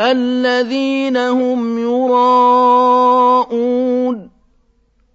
الَّذِينَ هُمْ يُرَاءُونَ